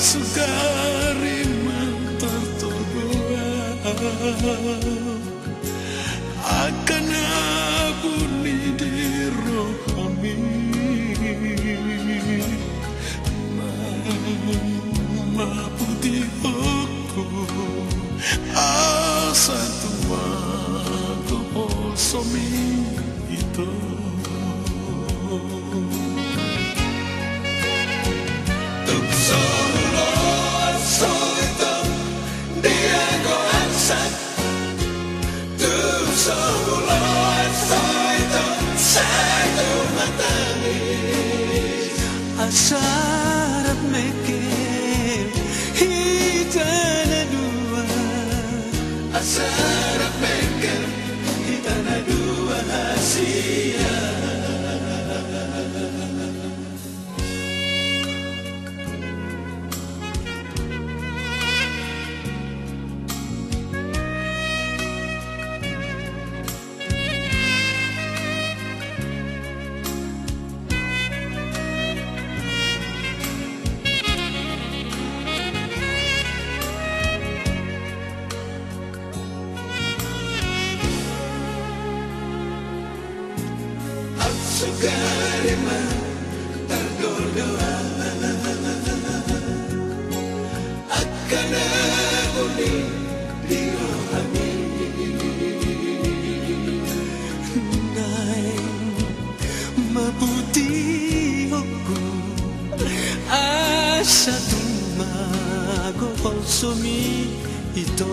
sugari man tertodua Akan abuni di rohami Maputi aku Asa tua Gopo somi itu Asarap mekir Hitana dua Asarap mekir Hitana dua Asia Sukarima Tardoloa Akana Uli Dirohani Nay Mabuti ako. Asa tumago Kung sumi ito